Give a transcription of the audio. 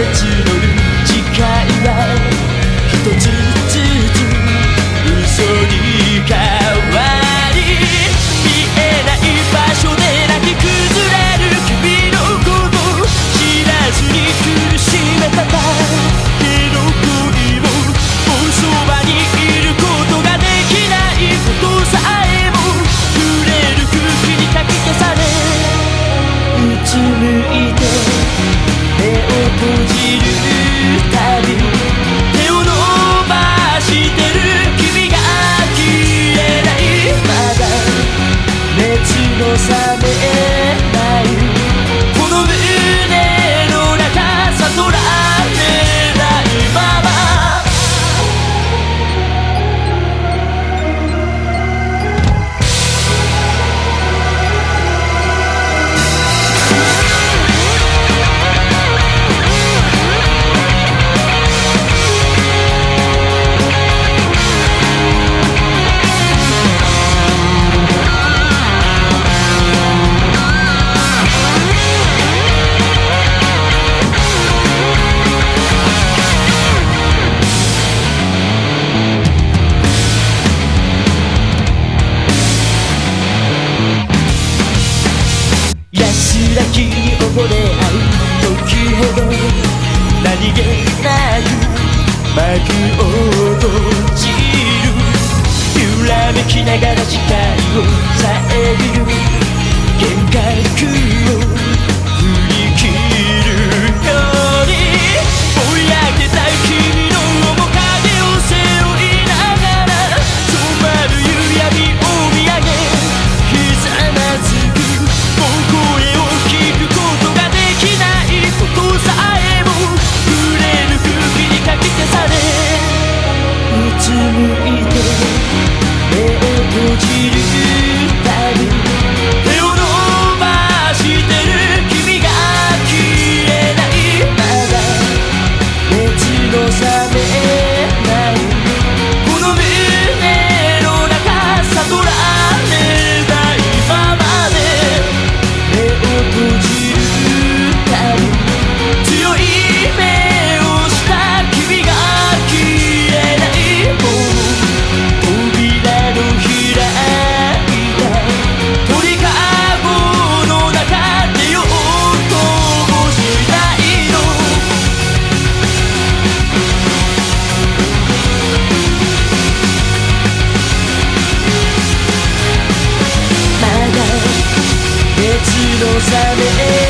that you no sabe こで会う時ほど何気なく幕を閉じる。揺らめきながら視界をさうつむいて目を閉じるたび手を伸ばしてる君が消えないまだめ